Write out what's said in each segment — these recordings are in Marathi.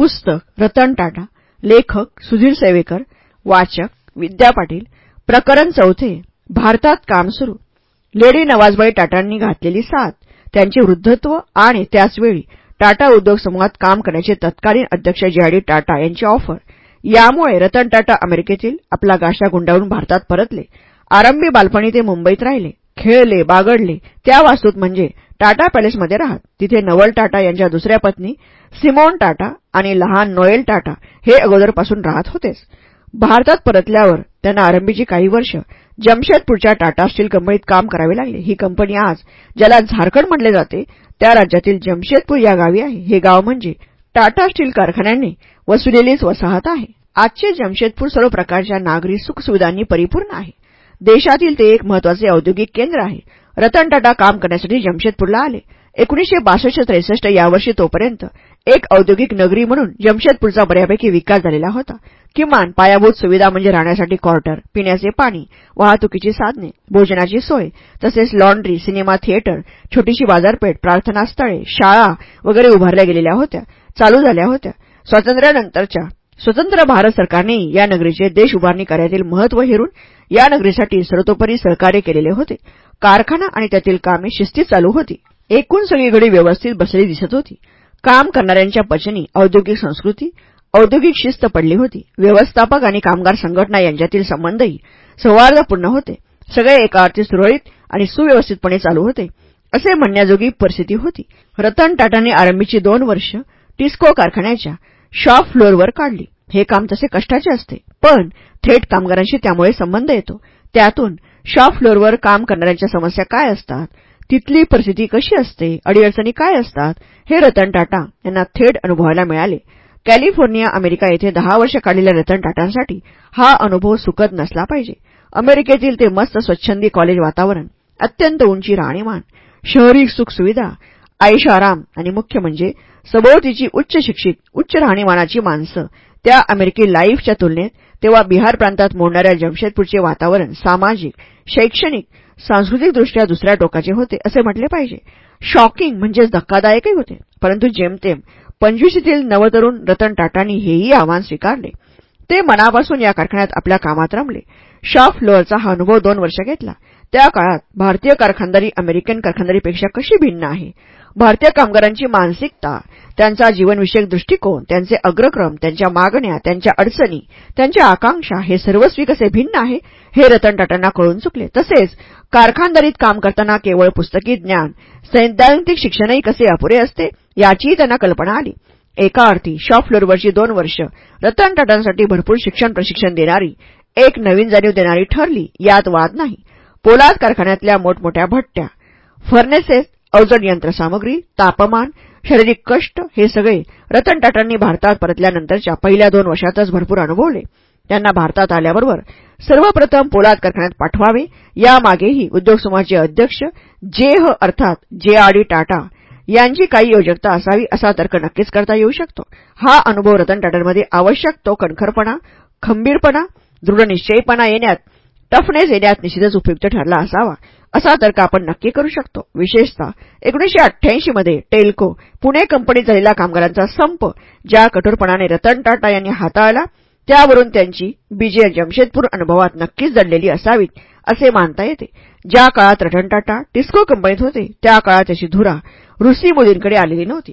पुस्तक रतन टाटा लेखक सुधीर सेवेकर वाचक विद्या पाटील प्रकरण चौथे भारतात काम सुरू. लेडी नवाजबाई टाटांनी घातलेली साथ त्यांचे वृद्धत्व आणि त्याचवेळी टाटा उद्योग समूहात काम करण्याचे तत्कालीन अध्यक्ष जे डी टाटा यांची ऑफर. यामुळे रतन टाटा अमेरिकेतील आपला गाशा गुंडाळून भारतात परतले. आरंभी बालपणी ते मुंबईत राहिले. खेळले बागडले. त्या वास्तूत म्हणजे टाटा पॅलेसमध्ये राहत तिथे नवल टाटा यांच्या दुसऱ्या पत्नी सिमोन टाटा आणि लहान नोएल टाटा हे अगोदरपासून राहत होतेच. भारतात परतल्यावर त्यांना आरंभीची काही वर्ष जमशेदपूरच्या टाटा स्टील कंपनीत काम करावे लागले. ही कंपनी आज ज्याला झारखंड म्हटले जाते त्या राज्यातील जमशेदपूर या गावी आहे. हे गाव म्हणजे टाटा स्टील कारखान्यांनी वसुलेलीच वसाहत आहे. आजचे जमशेदपूर सर्व प्रकारच्या नागरी सुखसुविधांनी परिपूर्ण आहे. देशातील ते एक महत्त्वाचे औद्योगिक केंद्र आहे. रतन टाटा काम करण्यासाठी जमशेदपूरला आले. एकोणीसशे बासष्ट त्रेसष्ट यावर्षी तोपर्यंत एक औद्योगिक नगरी म्हणून जमशेदपूरचा बऱ्यापैकी विकास झालेला होता. किमान पायाभूत सुविधा म्हणजे राहण्यासाठी क्वार्टर पिण्याचे पाणी वाहतुकीची साधने भोजनाची सोय तसेच लॉन्ड्री सिनेमा थिएटर छोटीशी बाजारपेठ प्रार्थनास्थळे शाळा वगैरे उभारल्या गेलेल्या होत्या चालू झाल्या होत्या. स्वातंत्र्यानंतरच्या स्वतंत्र भारत सरकारने या नगरीचे देश उभारणी कार्यातील महत्त्व हेरून या नगरीसाठी सर्वतोपरी सहकार्य केलेले होते. कारखाना आणि त्यातील कामे शिस्तीत चालू होती. एकूण सगळीकडे व्यवस्थित बसली दिसत होती. काम करणाऱ्यांच्या पचनी औद्योगिक संस्कृती औद्योगिक शिस्त पडली होती. व्यवस्थापक आणि कामगार संघटना यांच्यातील संबंधही सौहार्दपूर्ण होते. सगळे एका अर्थी सुरळीत आणि सुव्यवस्थितपणे चालू होते असे म्हणण्याजोगी परिस्थिती होती. रतन टाटाने आरंभीची दोन वर्ष टिस्को कारखान्याच्या शॉप फ्लोअरवर काढली. हे काम तसे कष्टाचे असते पण थेट कामगारांशी त्यामुळे संबंध येतो. त्यातून शॉप फ्लोअरवर काम करणाऱ्यांच्या समस्या काय असतात? तिथली परिस्थिती कशी असते? अडीअडचणी काय असतात? हे रतन टाटा यांना थेट अनुभवायला मिळाले. कॅलिफोर्निया अमेरिका येथे दहा वर्ष काढलेल्या रतन टाटांसाठी हा अनुभव सुखद नसला पाहिजे. अमेरिकेतील ते मस्त स्वच्छंदी कॉलेज वातावरण अत्यंत उंची राहणीमान शहरी सुखसुविधा आयुषाराम आणि मुख्य म्हणजे सभोवतीची उच्च शिक्षित उच्च राहणीमानाची माणसं त्या अमेरिकी लाईफच्या तुलनेत तेव्हा बिहार प्रांतात मोडणाऱ्या जमशेदपूरचे वातावरण सामाजिक शैक्षणिक सांस्कृतिकदृष्ट्या दुसऱ्या टोकाचे होते असे म्हटले पाहिजे. शॉकिंग म्हणजेच धक्कादायकही होते. परंतु जेमतेम पंचवीशीतील नवतरुण रतन टाटांनी हेही आव्हान स्वीकारले. ते मनापासून या कारखान्यात आपल्या कामात रमले. शॉप फ्लोअरचा हा अनुभव दोन वर्ष घेतला. त्या काळात भारतीय कारखानदारी अमेरिकन कारखानदारीपेक्षा कशी भिन्न आहे? भारतीय कामगारांची मानसिकता त्यांचा जीवनविषयक दृष्टिकोन त्यांचे अग्रक्रम त्यांच्या मागण्या त्यांच्या अडचणी त्यांच्या आकांक्षा हे सर्वस्वी कसे भिन्न आहे हे रतन टाटांना कळून चुकले. तसेच कारखानदारीत काम करताना केवळ पुस्तकी ज्ञान सैद्धांतिक शिक्षणही कसे अपुरे असते याचीही त्यांना कल्पना आली. एका अर्थी शॉप फ्लोअरवरची दोन वर्ष रतन टाटांसाठी भरपूर शिक्षण प्रशिक्षण देणारी एक नवीन जाणीव देणारी ठरली यात वाद नाही. पोलाद कारखान्यातल्या मोठमोठ्या भट्ट्या फर्नेसेस अवजड यंत्रसामग्री तापमान शारीरिक कष्ट हे सगळे रतन टाटांनी भारतात परतल्यानंतरच्या पहिल्या दोन वर्षातच भरपूर अनुभवले. त्यांना भारतात आल्याबरोबर सर्वप्रथम पोलाद कारखान्यात पाठवावे यामागेही उद्योग समूहाचे अध्यक्ष जेह अर्थात जे आर डी टाटा यांची काही योजकता असावी असा तर्क नक्कीच करता येऊ शकतो. हा अनुभव रतन टाटांमध्ये आवश्यक तो कणखरपणा खंबीरपणा दृढनिश्चयीपणा येण्यात टफनेस येण्यात निश्चितच उपयुक्त ठरला असावा. असा तर्क आपण नक्की करू शकतो. विशेषतः एकोणीशे अठ्ठ्याऐंशी मध्ये टेल्को पुणे कंपनीत झालेला कामगारांचा संप ज्या कठोरपणाने रतन टाटा यांनी हाताळला त्यावरून त्यांची बीजे जमशेदपूर अनुभवात नक्कीच दडलेली असावीत असे मानता येते. ज्या काळात रतन टाटा टिस्को कंपनीत होते त्या काळात त्याची धुरा रुसी मोदींकडे आलेली नव्हती.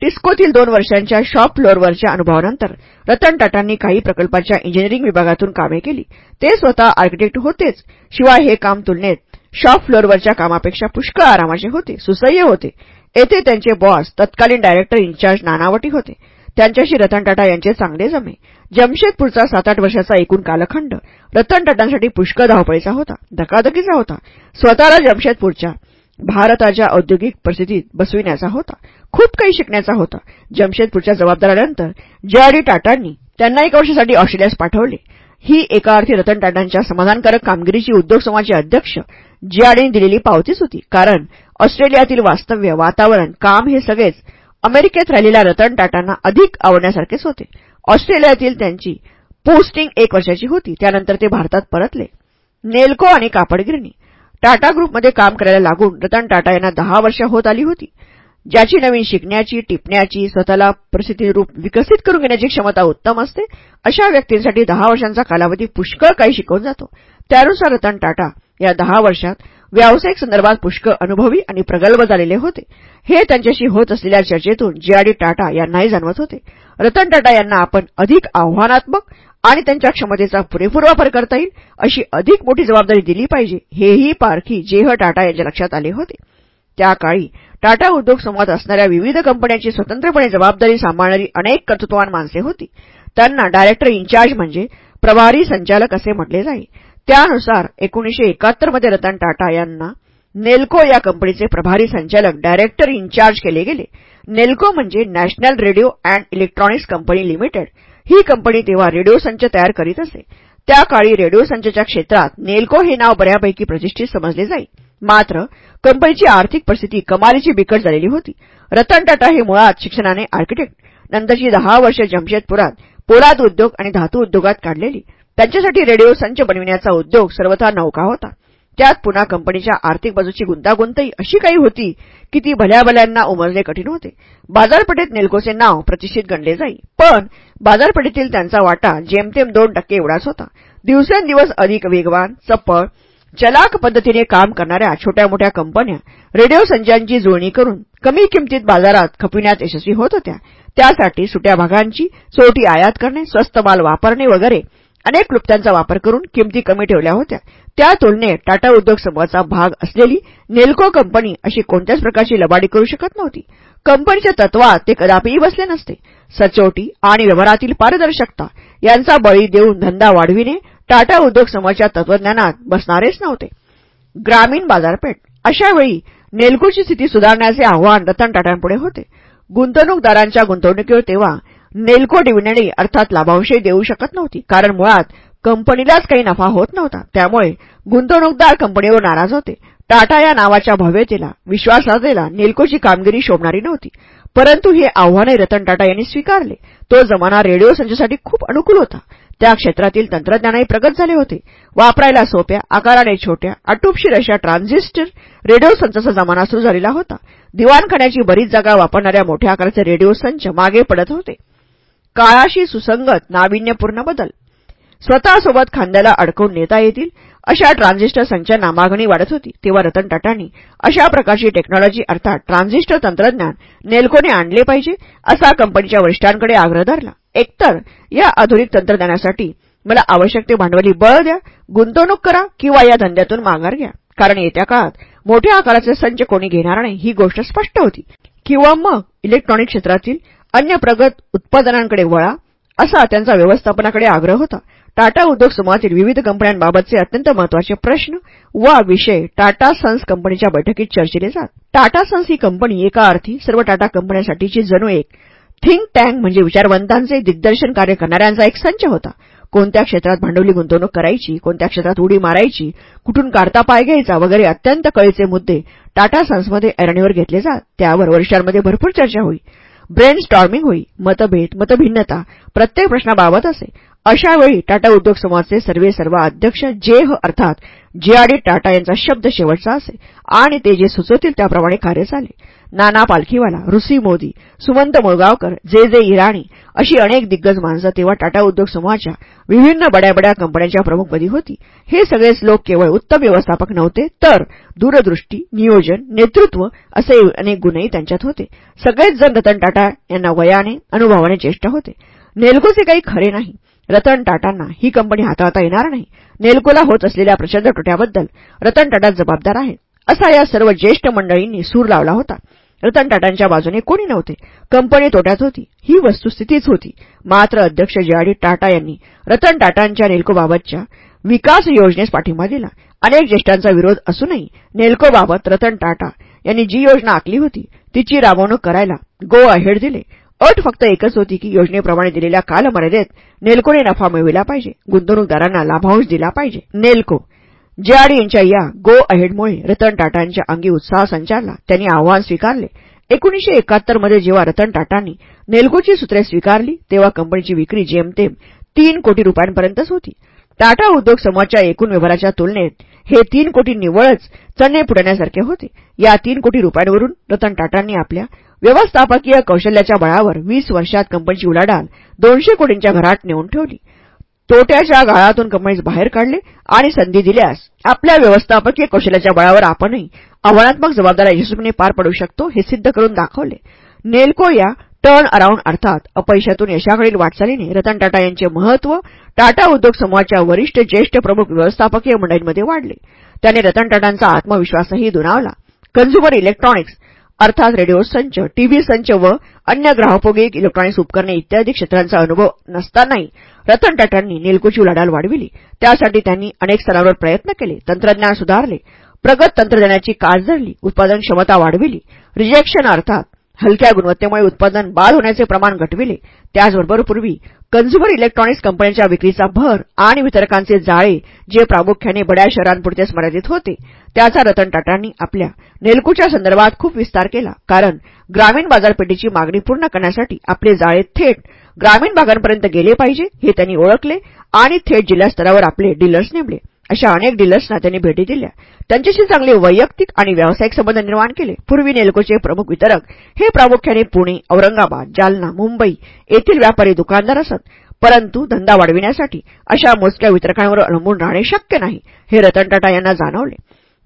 टिस्कोतील दोन वर्षांच्या शॉप फ्लोअरवरच्या अनुभवानंतर रतन टाटांनी काही प्रकल्पाच्या इंजिनिअरिंग विभागातून कामे केली. ते स्वतः आर्किटेक्ट होतेच. शिवाय हे काम तुलनेत शॉप फ्लोअरवरच्या कामापेक्षा पुष्कळ आरामाचे होते सुसह्य होते. येथे त्यांचे बॉस तत्कालीन डायरेक्टर इन्चार्ज नानावटी होते. त्यांच्याशी रतन टाटा यांचे चांगले जमे. जमशेदपूरचा सात आठ वर्षाचा एकूण कालखंड. रतन टाटांसाठी पुष्कळ धावपळीचा होता धकाधकीचा होता. स्वतःला जमशेदपूरच्या भारताच्या औद्योगिक परिस्थितीत बसविण्याचा होता. खूप काही शिकण्याचा होता. जमशेदपूरच्या जबाबदाऱ्यानंतर जे आर डी टाटांनी त्यांना एका वर्षासाठी ऑस्ट्रेलियास पाठवले. ही एका अर्थी रतन टाटांच्या समाधानकारक कामगिरीची उद्योग समूहाचे अध्यक्ष जे दिलेली पावतीच होती. कारण ऑस्ट्रेलियातील वास्तव्य वातावरण काम हे सगळेच अमेरिकेत राहिलेल्या रतन टाटांना अधिक आवडण्यासारखेच होते. ऑस्ट्रेलियातील त्यांची पोस्टिंग एक वर्षाची होती. त्यानंतर ते भारतात परतले. नेल्को आणि कापडगिरणी. टाटा ग्रुपमध्ये काम करायला लागून रतन टाटा यांना दहा वर्ष होत आली होती. ज्याची नवीन शिकण्याची टिपण्याची स्वतःला परिस्थितीरूप विकसित करून घेण्याची क्षमता उत्तम असते अशा व्यक्तींसाठी दहा वर्षांचा कालावधी पुष्कळ काही शिकवून जातो. त्यानुसार रतन टाटा या दहा वर्षात व्यावसायिक संदर्भात पुष्कळ अनुभवी आणि प्रगल्भ झालेले होते. हे त्यांच्याशी होत असलेल्या चर्चेतून जी टाटा यांनाही जाणवत होते. रतन टाटा यांना आपण अधिक आव्हानात्मक आणि त्यांच्या क्षमतेचा पुरेपूर वापर करता येईल अशी अधिक मोठी जबाबदारी दिली पाहिजे हेही पारखी जेह टाटा यांच्या लक्षात आले होते. त्या काळी टाटा उद्योग समूहात असणाऱ्या विविध कंपन्यांची स्वतंत्रपणे जबाबदारी सांभाळणारी अनेक कर्तृत्ववान माणसे होती. त्यांना डायरेक्टर इन्चार्ज म्हणजे प्रभारी संचालक असे म्हटले जाई. त्यानुसार एकोणीशे एकाहत्तरमध्ये रतन टाटा यांना नेल्को या कंपनीचे प्रभारी संचालक डायरेक्टर इन्चार्ज केले गेले. नेल्को म्हणजे national radio and electronics company limited. He company तेव्हा रेडिओ संच तयार करीत असे. त्या काळी रेडिओ संचच्या क्षेत्रात नेल्को हे नाव बऱ्यापैकी प्रतिष्ठित समजले जाई. मात्र कंपनीची आर्थिक परिस्थिती कमालीची बिकट झालेली होती. रतन टाटा हे मुळात शिक्षणाने आर्किटेक्ट नंतरची दहा वर्ष जमशेदपुरात पोलाद उद्योग आणि धातू उद्योगात काढलेली. त्यांच्यासाठी रेडिओ संच बनविण्याचा उद्योग सर्वथा नौका होता. त्यात पुन्हा कंपनीच्या आर्थिक बाजूची गुंतागुंतही अशी काही होती की ती भल्याभल्यांना उमजणे कठीण होते. बाजारपेठेत नेल्कोचे नाव प्रतिष्ठित गणले जाई. पण बाजारपेठेतील त्यांचा वाटा जेमतेम दोन टक्के एवढाच होता. दिवसेंदिवस अधिक वेगवान चप्पळ चलाक पद्धतीने काम करणाऱ्या छोट्या मोठ्या कंपन्या रेडिओ संचांची जुळणी करून कमी किमतीत बाजारात खपविण्यात यशस्वी होत होत्या. त्यासाठी सुट्या भागांची चोरटी आयात करणे स्वस्त माल वापरणे वगैरे अनेक क्लुप्त्यांचा वापर करून किमती कमी ठेवल्या होत्या. त्या तुलनेत टाटा उद्योग समूहाचा भाग असलेली नेल्को कंपनी अशी कोणत्याच प्रकारची लबाडी करू शकत नव्हती. कंपनीच्या तत्वात ते कदापिही बसले नसते. सचोटी आणि व्यवहारातील पारदर्शकता यांचा बळी देऊन धंदा वाढविणे टाटा उद्योग समूहाच्या तत्वज्ञानात बसणारेच नव्हते. ग्रामीण बाजारपेठ. अशावेळी नेल्कोची स्थिती सुधारण्याचे आव्हान रतन टाटांपुढे होते. गुंतवणूकदारांच्या गुंतवणुकीवर तेव्हा नेल्को डिव्हिडंडही अर्थात लाभांशही देऊ शकत नव्हती. कारण मुळात कंपनीलाच काही नफा होत नव्हता. त्यामुळे गुंतवणूकदार कंपनीवर नाराज होते. टाटा या नावाच्या भव्यतेला विश्वासार्हतेला नेल्कोची कामगिरी शोभणारी नव्हती. परंतु हे आव्हानही रतन टाटा यांनी स्वीकारले. तो जमाना रेडिओ संचासाठी खूप अनुकूल होता. त्या क्षेत्रातील तंत्रज्ञानही प्रगत झाले होते. वापरायला सोप्या आकाराने छोट्या अटूपशीर अशा ट्रान्झिस्टर रेडिओ संचाचा जमाना सुरू झालेला होता. दिवाणखान्याची बरीच जागा वापरणाऱ्या मोठ्या आकाराचे रेडिओ संच मागे पडत होते. काळाशी सुसंगत नाविन्यपूर्ण बदल. स्वतःसोबत खांद्याला अडकवून नेता येतील अशा ट्रान्झिस्टर संचांना मागणी वाढत होती. तेव्हा रतन टाटांनी अशा प्रकारची टेक्नॉलॉजी अर्थात ट्रान्झिस्टर तंत्रज्ञान नेल्कोने आणले पाहिजे असा कंपनीच्या वरिष्ठांकडे आग्रह धरला. एकतर या आधुनिक तंत्रज्ञानासाठी मला आवश्यक ते भांडवली बळ द्या गुंतवणूक करा किंवा या धंद्यातून माघार घ्या. कारण येत्या काळात मोठ्या आकाराचे संच कोणी घेणार नाही ही गोष्ट स्पष्ट होती. किंवा मग इलेक्ट्रॉनिक क्षेत्रातील अन्य प्रगत उत्पादनांकडे वळा असा त्यांचा व्यवस्थापनाकडे आग्रह होता. टाटा उद्योग समूहातील विविध कंपन्यांबाबतचे अत्यंत महत्त्वाचे प्रश्न वा विषय टाटा सन्स कंपनीच्या बैठकीत चर्चिले जात. टाटा सन्स ही कंपनी एका अर्थी सर्व टाटा कंपन्यांसाठीची जणू एक थिंक टँक म्हणजे विचारवंतांचे दिग्दर्शन कार्य करणाऱ्यांचा एक संच होता. कोणत्या क्षेत्रात भांडवली गुंतवणूक करायची कोणत्या क्षेत्रात उडी मारायची कुठून काढता पाय घ्यायचा वगैरे अत्यंत कळीचे मुद्दे टाटा सन्समध्ये ऐरणीवर घेतले जात त्यावर वर्षांमध्ये भरपूर चर्चा होई. ब्रेन स्टॉर्मिंग होई मतभेद मतभिन्नता प्रत्येक प्रश्नाबाबत असे. अशावेळी टाटा उद्योग समूहाचे सर्वे सर्व अध्यक्ष जेह अर्थात जेआडी टाटा यांचा शब्द शेवटचा असे. आणि ते जे सुचवतील त्याप्रमाणे कार्य झाले नाना पालखीवाला ऋषी मोदी सुमंत मुळगावकर जे जे इराणी अशी अनेक दिग्गज माणसं तेव्हा टाटा उद्योग समूहाच्या विभिन्न बड्या बड्या कंपन्यांच्या प्रमुखपदी होती. हे सगळेच लोक केवळ उत्तम व्यवस्थापक नव्हते तर दूरदृष्टी नियोजन नेतृत्व असे अनेक गुणही त्यांच्यात होते. सगळेच जण रतन टाटा यांना वयाने अनुभवाने ज्येष्ठ होते. नेलकोचे काही खरे नाही. रतन टाटांना ही कंपनी हाताळता येणार नाही. नेल्कोला होत असलेल्या प्रचंड तोट्याबद्दल रतन टाटा जबाबदार आहे. असा या सर्व ज्येष्ठ मंडळींनी सूर लावला होता. रतन टाटांच्या बाजूने कोणी नव्हते. कंपनी तोट्यात होती. ही वस्तुस्थितीच होती. मात्र अध्यक्ष जे टाटा यांनी रतन टाटांच्या नेल्कोबाबतच्या विकास योजनेस पाठिंबा दिला. अनेक ज्येष्ठांचा विरोध असूनही नेल्कोबाबत रतन टाटा यांनी जी योजना आखली होती तिची राबवणूक करायला गो अहेड दिले. अट फक्त एकच होती की योजनेप्रमाणे दिलेल्या कालमर्यादेत नेल्कोने नफा मिळविला पाहिजे. गुंतवणूकदारांना लाभांश दिला पाहिजे. नेल्को. जेआरडी यांच्या या गो अहेडमुळे रतन टाटांच्या अंगी उत्साह संचारला. त्यांनी आव्हान स्वीकारले. एकोणीशे एकाहत्तरमध्ये जेव्हा रतन टाटांनी नेल्कोची सूत्रे स्वीकारली तेव्हा कंपनीची विक्री जेमतेम तीन कोटी रुपयांपर्यंतच होती. टाटा उद्योग समूहाच्या एकूण व्यवहाराच्या तुलनेत हे तीन कोटी निव्वळच चणे फुटण्यासारखे होते. या तीन कोटी रुपयांवरून रतन टाटांनी आपल्या व्यवस्थापकीय कौशल्याच्या बळावर वीस वर्षात कंपनीची उलाढाल दोनशे कोटींच्या घरात नेऊन ठेवली. तोट्याच्या गाळातून कंपनीस बाहेर काढले आणि संधी दिल्यास आपल्या व्यवस्थापकीय कौशल्याच्या बळावर आपणही आव्हानात्मक जबाबदाऱ्या यशस्वीपणे पार पडू शकतो हे सिद्ध करून दाखवले. नेल्को या टर्न अराउंड अर्थात अपयशातून यशाकडील वाटचालीने रतन टाटा यांचे महत्त्व टाटा उद्योग समूहाच्या वरिष्ठ ज्येष्ठ प्रमुख व्यवस्थापकीय मंडळींमध्ये वाढले. त्याने रतन टाटांचा आत्मविश्वासही दुनावला कन्झ्युमर इलेक्ट्रॉनिक्स अर्थात रेडिओ संच टीव्ही संच व अन्य ग्राहकोपयोगी इलेक्ट्रॉनिक्स उपकरणे इत्यादी क्षेत्रांचा अनुभव नसतानाही रतन टाटांनी निलकुची उलाढाल वाढविली. त्यासाठी त्यांनी अनेक स्तरावर प्रयत्न केले. तंत्रज्ञान सुधारले. प्रगत तंत्रज्ञानाची कास धरली उत्पादन क्षमता वाढविली. रिजेक्शन अर्थात हलक्या गुणवत्तेमुळे उत्पादन बाद होण्याचे प्रमाण घटविले. त्याचबरोबर पूर्वी कंझ्युमर इलेक्ट्रॉनिक्स कंपन्यांच्या विक्रीचा भर आणि वितरकांचे जाळे जे प्रामुख्याने बड्या शहरांपुरतेच मर्यादित होते. त्याचा रतन टाटांनी आपल्या नेलकूच्या संदर्भात खूप विस्तार केला. कारण ग्रामीण बाजारपेठेची मागणी पूर्ण करण्यासाठी आपले जाळे थेट ग्रामीण भागांपर्यंत गेले पाहिजे हे त्यांनी ओळखले आणि थेट जिल्हा स्तरावर आपले डीलर्स नेमले. अशा अनेक डीलर्सना त्यांनी भेटी दिल्या. त्यांच्याशी चांगले वैयक्तिक आणि व्यावसायिक संबंध निर्माण केले. पूर्वी नेल्कोचे प्रमुख वितरक हे प्रामुख्याने पुणे औरंगाबाद जालना मुंबई येथील व्यापारी दुकानदार असत. परंतु धंदा वाढविण्यासाठी अशा मोजक्या वितरकांवर अवलंबून राहणे शक्य नाही हे रतन टाटा यांना जाणवले.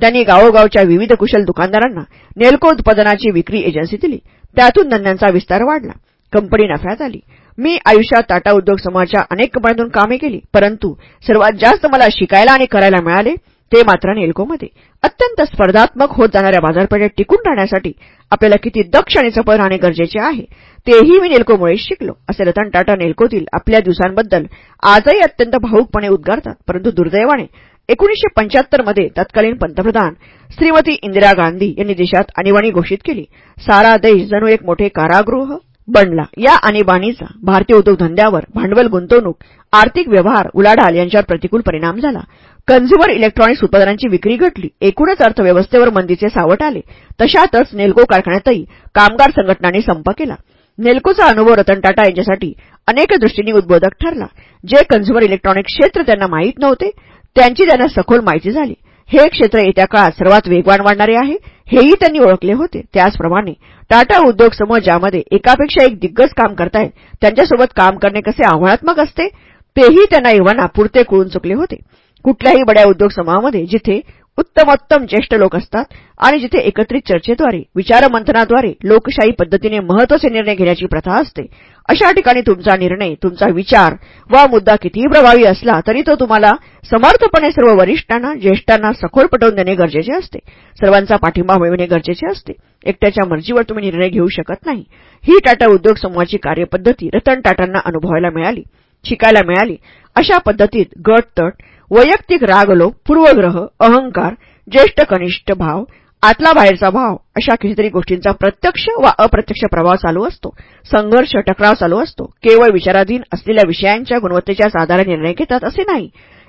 त्यांनी गावोगावच्या विविध कुशल दुकानदारांना नेल्को उत्पादनाची विक्री एजन्सी दिली. त्यातून धंद्यांचा विस्तार वाढला. कंपनी नफ्यात आली. मी आयुष्यात टाटा उद्योग समूहाच्या अनेक कंपन्यांतून कामे केली परंतु सर्वात जास्त मला शिकायला आणि करायला मिळाले ते मात्र नेल्कोमध्ये. अत्यंत स्पर्धात्मक होत जाणाऱ्या बाजारपेठेत टिकून राहण्यासाठी आपल्याला किती दक्ष आणि चपळ राहणे गरजेचे आहे तेही मी नेल्कोमुळे शिकलो. असे रतन टाटा नेल्कोतील आपल्या दिवसांबद्दल आजही अत्यंत भाऊकपणे उद्गारतात परंतु दुर्दैवाने एकोणीशे पंच्याहत्तरमध्ये तत्कालीन पंतप्रधान श्रीमती इंदिरा गांधी यांनी देशात आणीबाणी घोषित केली. सारा देश जणू एक मोठे कारागृह बनला. या आणीबाणीचा भारतीय उद्योगधंद्यावर भांडवल गुंतवणूक आर्थिक व्यवहार उलाढाल यांच्यावर प्रतिकूल परिणाम झाला. कन्झ्युमर इलेक्ट्रॉनिक्स उत्पादनांची विक्री घटली. एकूणच अर्थव्यवस्थेवर मंदीचे सावट आले. तशातच नेल्को कारखान्यातही कामगार संघटनांनी संप केला. नेल्कोचा अनुभव रतन टाटा यांच्यासाठी अनेक दृष्टींनी उद्बोधक ठरला. जे कन्झ्युमर इलेक्ट्रॉनिक्स क्षेत्र त्यांना माहीत नव्हते त्यांची त्यांना सखोल माहिती झाली. हे क्षेत्र येत्या काळात सर्वात वेगवान वाढणारे आहे. हेही त्यांनी ओळखले होते. त्याचप्रमाणे टाटा उद्योग समूह ज्यामध्ये एकापेक्षा एक दिग्गज काम करतायत त्यांच्यासोबत काम करणे कसे आव्हानात्मक असते तेही त्यांना एव्हाना पुरते कळून चुकले होते. कुठल्याही बड्या उद्योग समूहामध्ये जिथे उत्तमोत्तम ज्येष्ठ लोक असतात आणि जिथे एकत्रित चर्चेद्वारे विचारमंथनाद्वारे लोकशाही पद्धतीने महत्त्वाचे निर्णय घेण्याची प्रथा असते अशा ठिकाणी तुमचा निर्णय तुमचा विचार वा मुद्दा कितीही प्रभावी असला तरी तो तुम्हाला समर्थपणे सर्व वरिष्ठांना ज्येष्ठांना सखोल पटवून देणे गरजेचे असते. सर्वांचा पाठिंबा मिळवणे गरजेचे असते. एकट्याच्या मर्जीवर तुम्ही निर्णय घेऊ शकत नाही. ही टाटा उद्योग समूहाची कार्यपद्धती रतन टाटांना अनुभवायला मिळाली शिकायला मिळाली. अशा पद्धतीत गट तट वैयक्तिक रागलोक पूर्वग्रह अहंकार ज्येष्ठ कनिष्ठ भाव आतला बाहेरचा भाव अशा कितीतरी गोष्टींचा प्रत्यक्ष वा अप्रत्यक्ष प्रभाव चालू असतो. संघर्ष टकराव चालू असतो. केवळ विचाराधीन असलेल्या विषयांच्या गुणवत्तेच्या साधारण निर्णय घेतात असे नाही.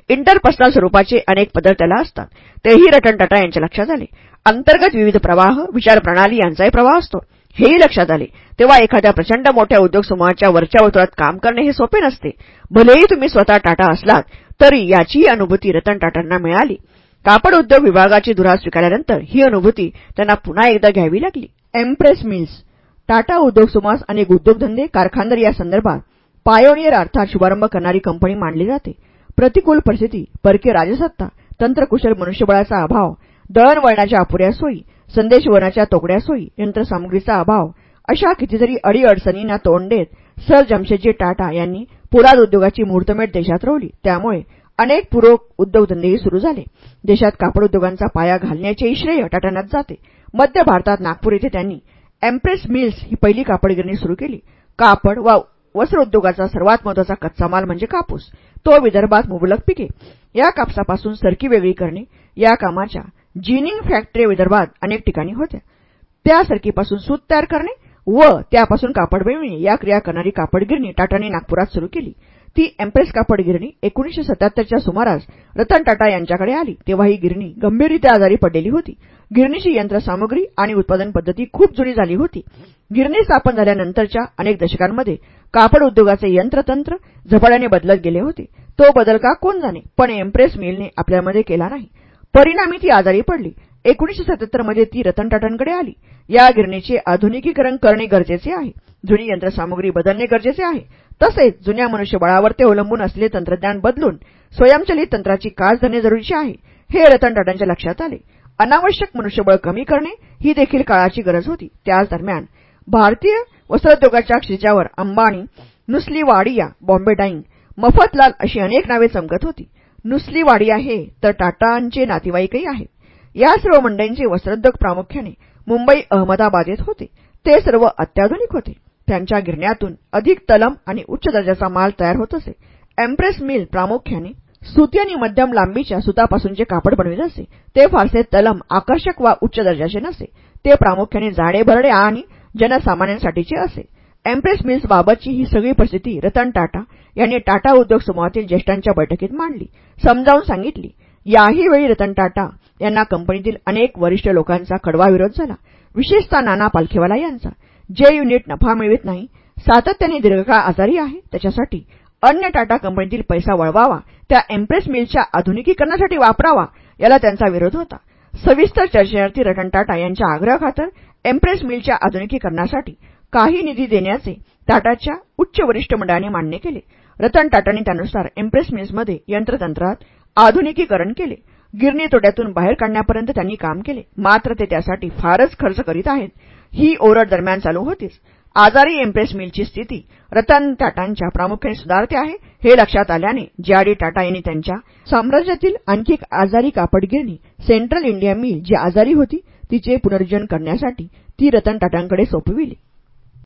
इंटरपर्सनल स्वरूपाचे अनेक पदर त्याला असतात. तेही रतन टाटा यांच्या लक्षात आले. अंतर्गत विविध प्रवाह विचारप्रणाली यांचाही प्रवाह असतो. हेही लक्षात आले. तेव्हा एखाद्या प्रचंड मोठ्या उद्योग समूहाच्या वरच्या वर्तुळात काम करणे हे सोपे नसते. भलेही तुम्ही स्वतः टाटा असलात तरी याचीही अनुभूती रतन टाटांना मिळाली. कापड उद्योग विभागाची धुरा स्वीकारल्यानंतर ही अनुभूती त्यांना पुन्हा एकदा घ्यावी लागली. एम्प्रेस मिल्स टाटा उद्योग समास अनेक उद्योगधंदे कारखानदार या संदर्भात पायोनियर अर्थात शुभारंभ करणारी कंपनी मानली जाते. प्रतिकूल परिस्थिती परकीय राजसत्ता तंत्रकुशल मनुष्यबळाचा अभाव दळणवळणाच्या अपुऱ्या सोयी संदेशवनाच्या तोकड्या सोयी यंत्रसामुग्रीचा अभाव अशा कितीतरी अडीअडचणींना तोंड देत सर जमशेदजी टाटा यांनी पोलाद उद्योगाची मुहूर्तमेढ देशात रोवली. त्यामुळे अनेक पूरक उद्योगधंदेही सुरू झाले. देशात कापड उद्योगांचा पाया घालण्याचेही श्रेय टाटांनाच जाते. मध्य भारतात नागपूर येथे त्यांनी एम्प्रेस मिल्स ही पहिली कापड गिरणी सुरू केली. कापड वा वस्त्र उद्योगाचा सर्वात महत्त्वाचा कच्चा माल म्हणजे कापूस. तो विदर्भात मुबलक पिके. या कापसापासून सरकी वेगळी करणे या कामाच्या जिनिंग फॅक्टरी विदर्भात अनेक ठिकाणी होत्या त्या सरकीपासून सूत तयार करणे व त्यापासून कापड मिळविणे या क्रिया करणारी कापड गिरणी टाटांनी नागपुरात सुरू केली. ती एम्प्रेस कापड गिरणी एकोणीशे सत्याहत्तरच्या सुमारास रतन टाटा यांच्याकडे आली. तेव्हा ही गिरणी गंभीररित्या आजारी पडलेली होती. गिरणीची यंत्रसामुग्री आणि उत्पादन पद्धती खूप जुनी झाली होती. गिरणी स्थापन झाल्यानंतरच्या अनेक दशकांमध्ये कापड उद्योगाचे यंत्रतंत्र झपाट्याने बदलत गेले होते. तो बदल का कोण जाणे? पण एम्प्रेस मिलने आपल्यामध्ये केला नाही. परिणामी ती आजारी पडली. एकोणीसशे सत्याहत्तरमध्ये ती रतन टाटांकडे आली. या गिरणीचे आधुनिकीकरण करणे गरजेचे आहे. जुनी यंत्रसामुग्री बदलणे गरजेचे आहे. तसेच जुन्या मनुष्यबळावर ते अवलंबून असलेले तंत्रज्ञान बदलून स्वयंचलित तंत्राची कास धरणे जरुरीचे आहे. हे रतन टाटांच्या लक्षात आले. अनावश्यक मनुष्यबळ कमी करणे ही देखील काळाची गरज होती. त्याच दरम्यान भारतीय वस्त्रोद्योगाच्या क्षिजावर अंबानी नुस्ली वाडिया बॉम्बे डाईंग मफतलाल अशी अनेक नावे चमकत होती. नुसली वाडी आहे तर टाटांचे नातेवाईकही आहेत. या सर्व मंडळींचे वस्त्रोद्योग प्रामुख्याने मुंबई अहमदाबादेत होते. ते सर्व अत्याधुनिक होते. त्यांच्या गिरण्यातून अधिक तलम आणि उच्च दर्जाचा माल तयार होत असे. एम्प्रेस मिल प्रामुख्याने सुती आणि मध्यम लांबीच्या सुतापासूनचे कापड बनवित असे. ते फारसे तलम आकर्षक वा उच्च दर्जाचे नसे. ते प्रामुख्याने जाडे भरडे आणि जनसामान्यांसाठीचे असे. एम्प्रेस मिल्स बाबतची ही सगळी परिस्थिती रतन टाटा यांनी टाटा उद्योग समूहातील ज्येष्ठांच्या बैठकीत मांडली. समजावून सांगितली याही वेळी रतन टाटा यांना कंपनीतील अनेक वरिष्ठ लोकांचा कडवा विरोध झाला विशेषतः नाना पालखेवाला यांचा. जे युनिट नफा मिळवित नाही सातत्याने दीर्घकाळ आजारी आहे त्याच्यासाठी अन्य टाटा कंपनीतील पैसा वळवावा त्या एम्प्रेस मिलच्या आधुनिकीकरणासाठी वापरावा याला त्यांचा विरोध होता. सविस्तर चर्चेअर्थी रतन टाटा यांच्या आग्रहाखातर एम्प्रेस मिलच्या आधुनिकीकरणासाठी काही निधी देण्याचे टाटाच्या उच्च वरिष्ठ मंडळाने मान्य केले. रतन टाटांनी त्यानुसार एम्प्रेस मिल्समध्ये यंत्रतंत्रात आधुनिकीकरण केले. गिरणी तोट्यातून बाहेर काढण्यापर्यंत त्यांनी काम केले. मात्र ते त्यासाठी फारच खर्च करीत आहेत. ही ओरड दरम्यान चालू होतीच. आजारी एम्प्रेस मिलची स्थिती रतन टाटांच्या प्रामुख्याने सुधारते आहे हे लक्षात आल्याने जे टाटा यांनी त्यांच्या साम्राज्यातील आणखी एक आजारी कापड गिरणी सेंट्रल इंडिया मिल जी आजारी होती तिचे पुनरुज्जीवन करण्यासाठी ती रतन टाटांकडे सोपविली.